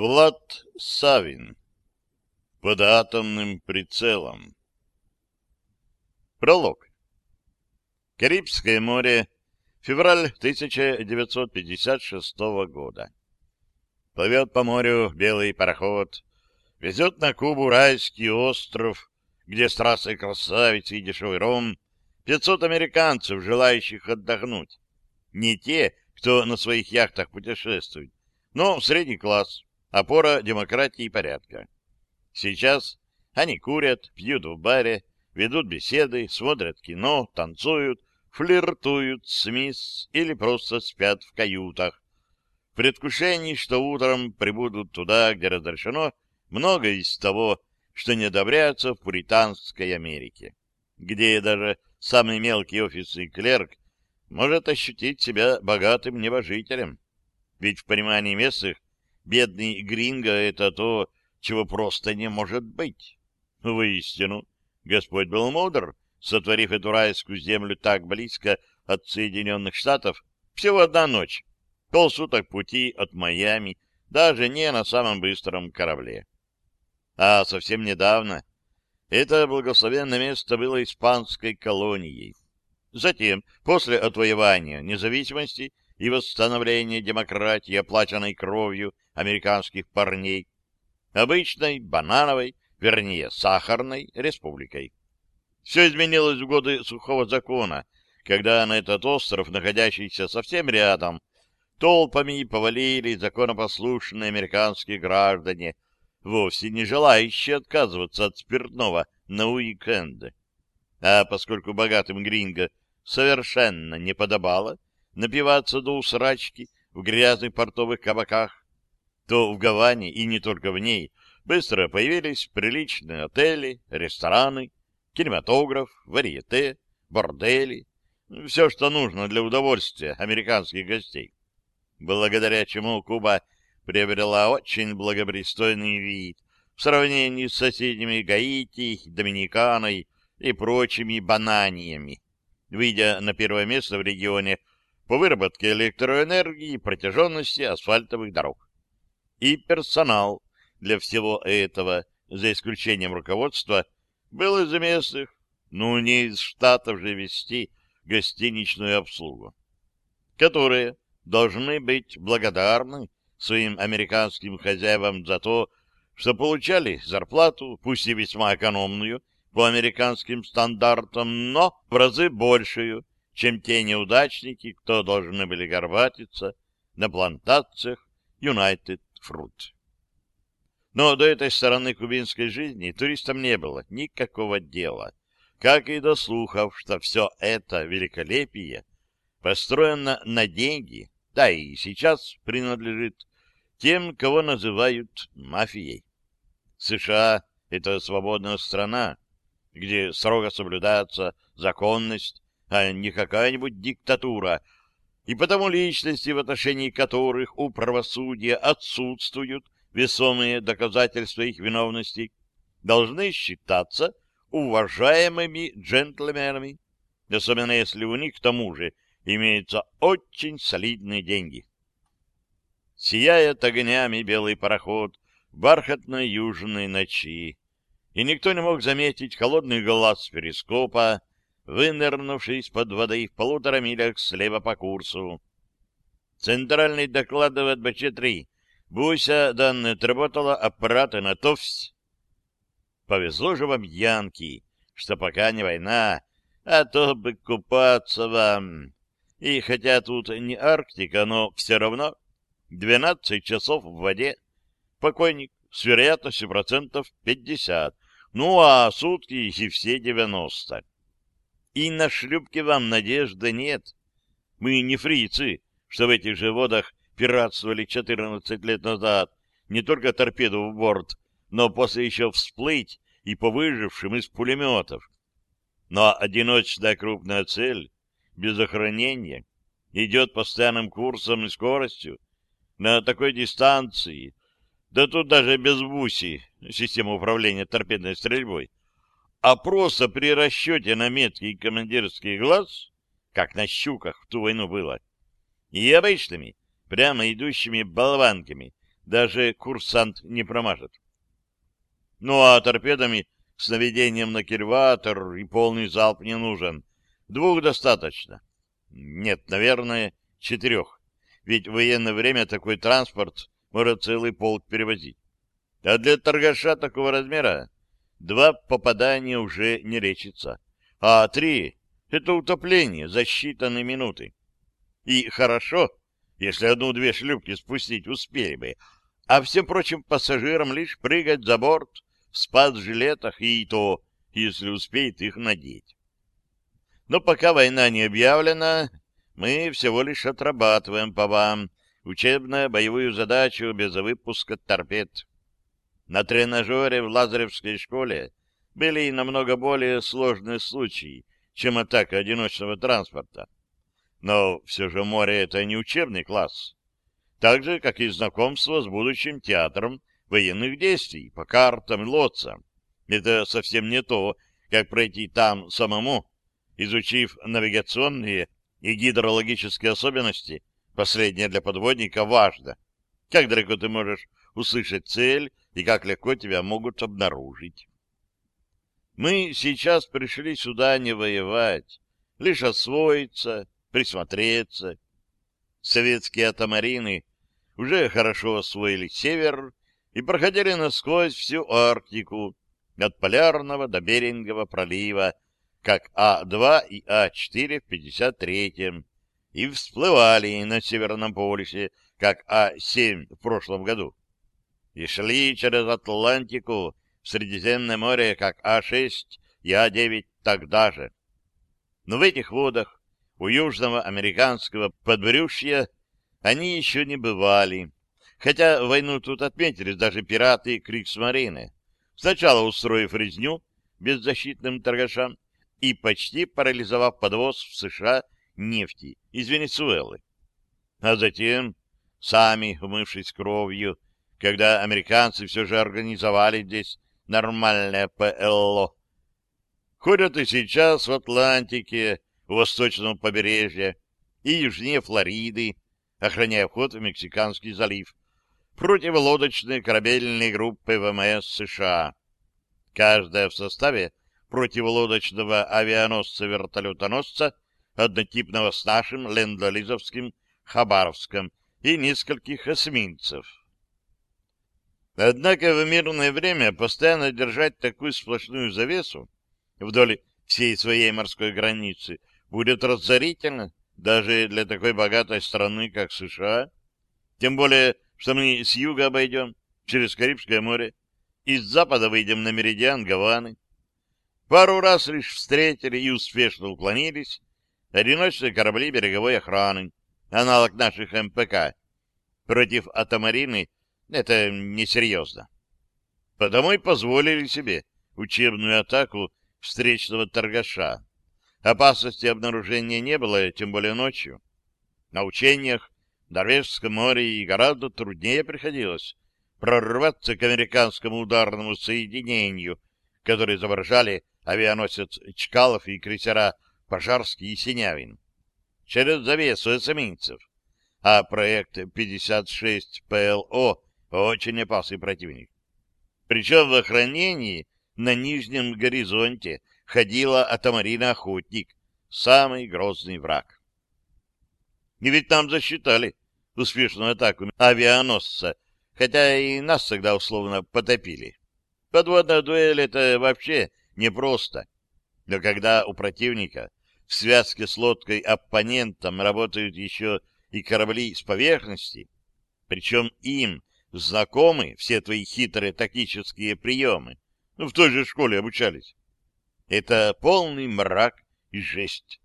Влад Савин. Под атомным прицелом. Пролог. Карибское море. Февраль 1956 года. Плывет по морю белый пароход. Везет на Кубу райский остров, где с трассой красавицы и дешевый ром 500 американцев, желающих отдохнуть. Не те, кто на своих яхтах путешествует, но средний класс, опора демократии и порядка. Сейчас они курят, пьют в баре, ведут беседы, смотрят кино, танцуют, флиртуют с мисс или просто спят в каютах, в предвкушении, что утром прибудут туда, где разрешено многое из того, что не одобряется в пуританской Америке, где даже самый мелкий офисный клерк может ощутить себя богатым небожителем. Ведь в понимании местных Бедный гринго — это то, чего просто не может быть. Воистину, Господь был мудр, сотворив эту райскую землю так близко от Соединенных Штатов, всего одна ночь, полсуток пути от Майами, даже не на самом быстром корабле. А совсем недавно это благословенное место было испанской колонией. Затем, после отвоевания независимости и восстановления демократии, оплаченной кровью американских парней, обычной банановой, вернее, сахарной республикой. Все изменилось в годы сухого закона, когда на этот остров, находящийся совсем рядом, толпами повалили законопослушные американские граждане, вовсе не желающие отказываться от спиртного на уикенды. А поскольку богатым гринго совершенно не подобало напиваться до усрачки в грязных портовых кабаках, то в Гаване, и не только в ней, быстро появились приличные отели, рестораны, кинематограф, варьете, бордели, все, что нужно для удовольствия американских гостей, благодаря чему Куба приобрела очень благопристойный вид в сравнении с соседними Гаити, Доминиканой и прочими бананиями, выйдя на первое место в регионе по выработке электроэнергии и протяженности асфальтовых дорог. И персонал для всего этого, за исключением руководства, был из местных, ну не из штатов же вести гостиничную обслугу, которые должны быть благодарны своим американским хозяевам за то, что получали зарплату, пусть и весьма экономную, по американским стандартам, но в разы большую, чем те неудачники, кто должны были горбатиться на плантациях United Фрут. Но до этой стороны кубинской жизни туристам не было никакого дела, как и до слухов, что все это великолепие построено на деньги, да и сейчас принадлежит тем, кого называют мафией. США — это свободная страна, где строго соблюдается законность, а не какая-нибудь диктатура, и потому личности, в отношении которых у правосудия отсутствуют весомые доказательства их виновности, должны считаться уважаемыми джентльменами, особенно если у них к тому же имеются очень солидные деньги. Сияет огнями белый пароход в бархатной южной ночи, и никто не мог заметить холодный глаз перископа, вынырнувший из-под воды в полутора милях слева по курсу. Центральный докладывает БЧ-3. Буся данные отработала аппараты на ТОВС. Повезло же вам, Янки, что пока не война, а то бы купаться вам. И хотя тут не Арктика, но все равно 12 часов в воде. Покойник с вероятностью процентов 50. Ну, а сутки и все 90. И на шлюпке вам надежды нет. Мы не фрицы, что в этих же водах пиратствовали 14 лет назад, не только торпеду в борт, но после еще всплыть и по выжившим из пулеметов. Но одиночная крупная цель, без охранения, идет постоянным курсом и скоростью на такой дистанции, да тут даже без БУСИ, системы управления торпедной стрельбой, а просто при расчете на меткий командирский глаз, как на щуках в ту войну было, и обычными, прямо идущими болванками даже курсант не промажет. Ну а торпедами с наведением на кильватор и полный залп не нужен. Двух достаточно. Нет, наверное, четырех. Ведь в военное время такой транспорт может целый полк перевозить. А для торгаша такого размера два попадания уже не лечится. А три — это утопление за считанные минуты. И хорошо, если одну-две шлюпки спустить успели бы, а всем прочим пассажирам лишь прыгать за борт в спас-жилетах и то, если успеет их надеть. Но пока война не объявлена, мы всего лишь отрабатываем по вам учебно-боевую задачу без выпуска торпед. На тренажере в Лазаревской школе были и намного более сложные случаи, чем атака одиночного транспорта. Но все же море — это не учебный класс. Так же, как и знакомство с будущим театром военных действий по картам и лодцам. Это совсем не то, как пройти там самому, изучив навигационные и гидрологические особенности, последнее для подводника важно. Как далеко ты можешь услышать цель и как легко тебя могут обнаружить. Мы сейчас пришли сюда не воевать, лишь освоиться, присмотреться. Советские атомарины уже хорошо освоили север и проходили насквозь всю Арктику, от Полярного до Берингового пролива, как А-2 и А-4 в 53-м, и всплывали на Северном полюсе, как А-7 в прошлом году и шли через Атлантику в Средиземное море, как А-6 и А-9 тогда же. Но в этих водах у южного американского подбрюшья они еще не бывали, хотя войну тут отметились даже пираты Криксмарины, сначала устроив резню беззащитным торгашам и почти парализовав подвоз в США нефти из Венесуэлы. А затем, сами умывшись кровью, когда американцы все же организовали здесь нормальное ПЛО. Ходят и сейчас в Атлантике, у восточного побережья и южнее Флориды, охраняя вход в Мексиканский залив, противолодочные корабельные группы ВМС США. Каждая в составе противолодочного авианосца-вертолетоносца, однотипного с нашим ленд-лизовским Хабаровском и нескольких эсминцев. Однако в мирное время постоянно держать такую сплошную завесу вдоль всей своей морской границы будет разорительно даже для такой богатой страны, как США. Тем более, что мы с юга обойдем через Карибское море и с запада выйдем на меридиан Гаваны. Пару раз лишь встретили и успешно уклонились одиночные корабли береговой охраны, аналог наших МПК. Против Атамарины это несерьезно. Потому и позволили себе учебную атаку встречного торгаша. Опасности обнаружения не было, тем более ночью. На учениях в Норвежском море и гораздо труднее приходилось прорваться к американскому ударному соединению, которые изображали авианосец Чкалов и крейсера Пожарский и Синявин. Через завесу эсэминцев. А проект 56 ПЛО очень опасный противник. Причем в охранении на нижнем горизонте ходила Атамарина-охотник, самый грозный враг. И ведь нам засчитали успешную атаку авианосца, хотя и нас тогда условно потопили. Подводная дуэль — это вообще непросто. Но когда у противника в связке с лодкой-оппонентом работают еще и корабли с поверхности, причем им знакомы все твои хитрые тактические приемы. Ну, в той же школе обучались. Это полный мрак и жесть.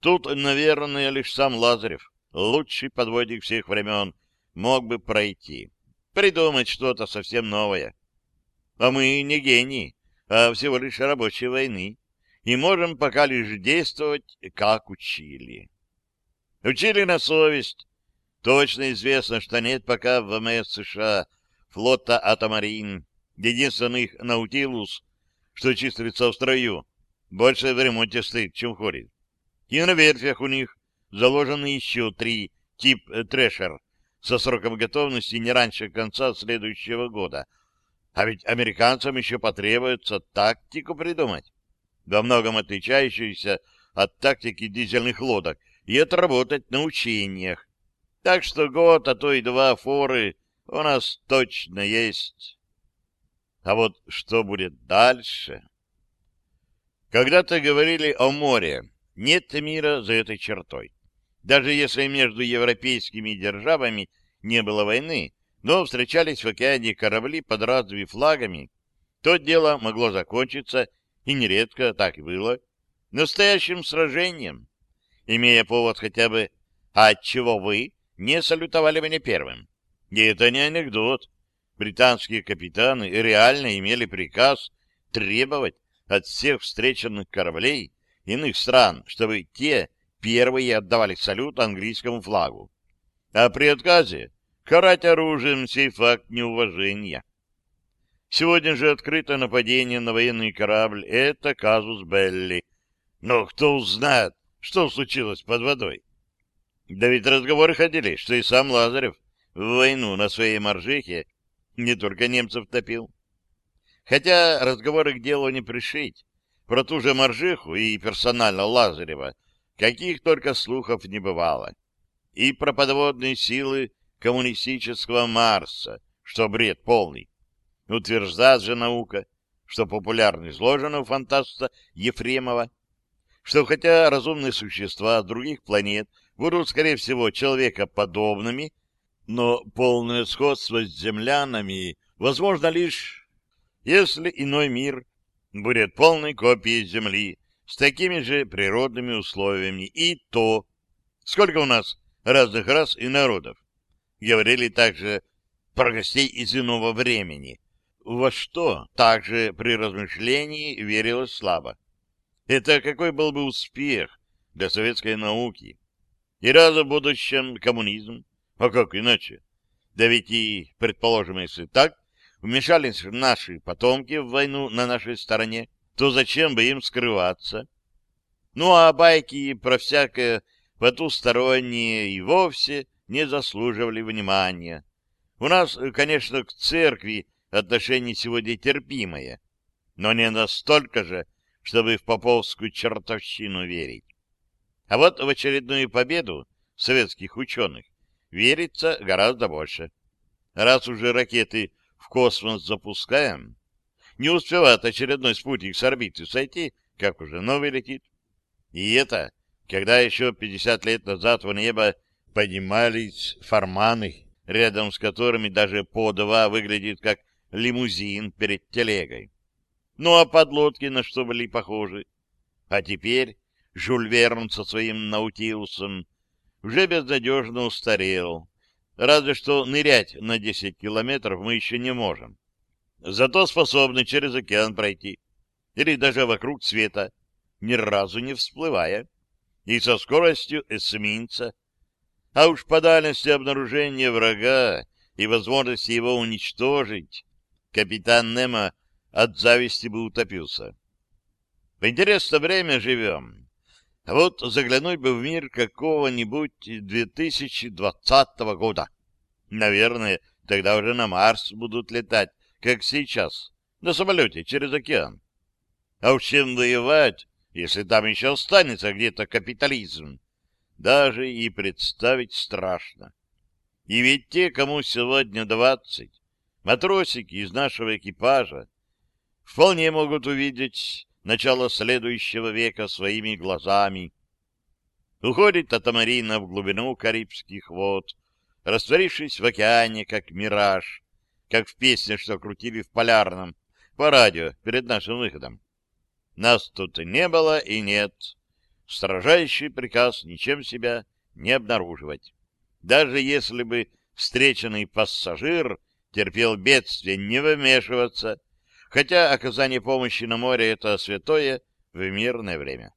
Тут, наверное, лишь сам Лазарев, лучший подводник всех времен, мог бы пройти, придумать что-то совсем новое. А мы не гении, а всего лишь рабочие войны, и можем пока лишь действовать, как учили. Учили на совесть, Точно известно, что нет пока в ВМС США флота Атомарин, единственных Наутилус, что числится в строю, больше в ремонте стоит, чем ходит. И на верфях у них заложены еще три тип Трешер, со сроком готовности не раньше конца следующего года. А ведь американцам еще потребуется тактику придумать, во многом отличающуюся от тактики дизельных лодок, и отработать на учениях. Так что год, а то и два форы у нас точно есть. А вот что будет дальше? Когда-то говорили о море. Нет мира за этой чертой. Даже если между европейскими державами не было войны, но встречались в океане корабли под разными флагами, то дело могло закончиться, и нередко так и было, настоящим сражением, имея повод хотя бы «А отчего вы не салютовали мне первым?» И это не анекдот. Британские капитаны реально имели приказ требовать от всех встреченных кораблей иных стран, чтобы те первые отдавали салют английскому флагу. А при отказе карать оружием сей факт неуважения. Сегодня же открытое нападение на военный корабль — это казус Белли. Но кто узнает, что случилось под водой? Да ведь разговоры ходили, что и сам Лазарев в войну на своей моржихе не только немцев топил. Хотя разговоры к делу не пришить. Про ту же моржиху и персонально Лазарева каких только слухов не бывало. И про подводные силы коммунистического Марса, что бред полный. Утверждает же наука, что популярно изложено у фантаста Ефремова, что хотя разумные существа других планет будут, скорее всего, человекоподобными, но полное сходство с землянами возможно лишь, если иной мир будет полной копией Земли с такими же природными условиями. И то, сколько у нас разных рас и народов. Говорили также про гостей из иного времени, во что также при размышлении верилось слабо. Это какой был бы успех для советской науки? И раз в будущем коммунизм, а как иначе? Да ведь и, предположим, если так, вмешались наши потомки в войну на нашей стороне, то зачем бы им скрываться? Ну, а байки про всякое потустороннее и вовсе не заслуживали внимания. У нас, конечно, к церкви отношение сегодня терпимое, но не настолько же, чтобы в поповскую чертовщину верить. А вот в очередную победу советских ученых верится гораздо больше. Раз уже ракеты в космос запускаем, не успевает очередной спутник с орбиты сойти, как уже новый летит. И это, когда еще 50 лет назад в небо поднимались форманы, рядом с которыми даже по два выглядит как лимузин перед телегой. Ну а подлодки на что были похожи? А теперь Жюль Верн со своим Наутилусом уже безнадежно устарел. Разве что нырять на 10 километров мы еще не можем. Зато способны через океан пройти. Или даже вокруг света, ни разу не всплывая. И со скоростью эсминца. А уж по дальности обнаружения врага и возможности его уничтожить, капитан Немо от зависти бы утопился. В интересное время живем. Вот заглянуть бы в мир какого-нибудь 2020 года. Наверное, тогда уже на Марс будут летать, как сейчас, на самолете через океан. А уж чем воевать, если там еще останется где-то капитализм, даже и представить страшно. И ведь те, кому сегодня двадцать, матросики из нашего экипажа, вполне могут увидеть начало следующего века своими глазами. Уходит Атамарина в глубину Карибских вод, растворившись в океане, как мираж, как в песне, что крутили в Полярном, по радио, перед нашим выходом. Нас тут не было и нет. Строжайший приказ ничем себя не обнаруживать. Даже если бы встреченный пассажир терпел бедствие, не вмешиваться, хотя оказание помощи на море — это святое в мирное время.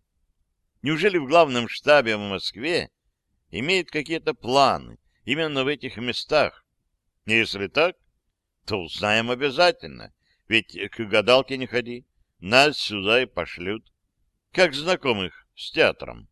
Неужели в главном штабе в Москве имеют какие-то планы именно в этих местах? Если так, то узнаем обязательно, ведь к гадалке не ходи, нас сюда и пошлют, как знакомых с театром.